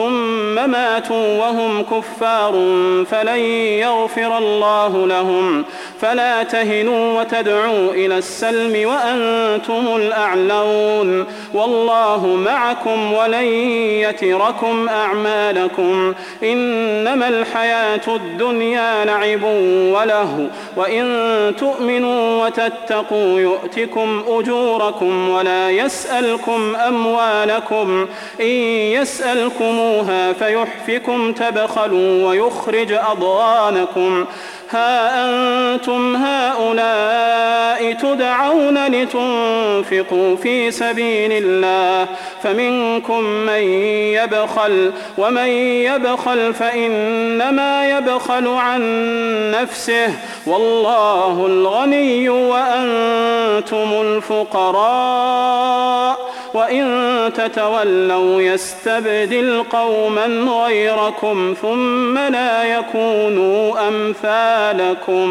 ثم ماتوا وهم كفار فلن يغفر الله لهم. فلا تهنوا وتدعوا إلى السلم وأنتم الأعلون. والله معكم ولن يتركم أعمالكم. إنما الحياة الدنيا لعب وله. وإن تؤمنوا وتتقوا يؤتكم أجوركم ولا يسألكم أموالكم. إن يسألكموها فيحفكم تبخلوا ويخرج أضغانكم. ها أنتم هؤلاء تدعون لتنفقوا في سبيل الله. فمنكم من يبخل ومن يبخل فإنما يبخل عن نفسه. والله الغني وأنتم الفقراء. وإن تتولوا يستبدل قوما غيركم ثم لا يكونوا أمثالكم.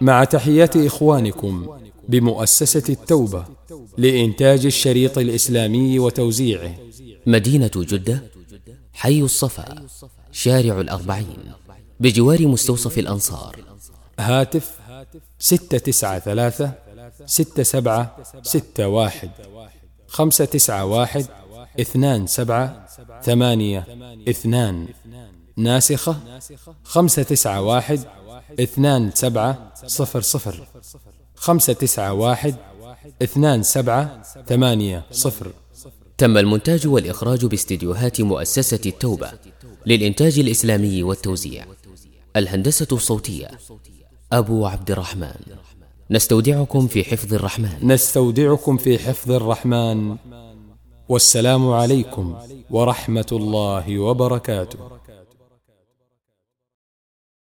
مع تحيات إخوانكم بمؤسسة التوبة لإنتاج الشريط الإسلامي وتوزيعه. مدينة جدة حي الصفا شارع الأربعين بجوار مستوصف الأنصار. هاتف ستة تسعة ثلاثة ستة سبعة ستة واحد. خمسة تسعة واحد اثنان سبعة ثمانية اثنان. ناسخة خمسة تسعة واحد اثنان سبعة صفر صفر. خمسة تسعة واحد اثنان سبعة ثمانية صفر. تم المونتاج والإخراج باستديوهات مؤسسة التوبة للإنتاج الإسلامي والتوزيع. الهندسة الصوتية أبو عبد الرحمن. نستودعكم في حفظ الرحمن. نستودعكم في حفظ الرحمن. والسلام عليكم ورحمة الله وبركاته.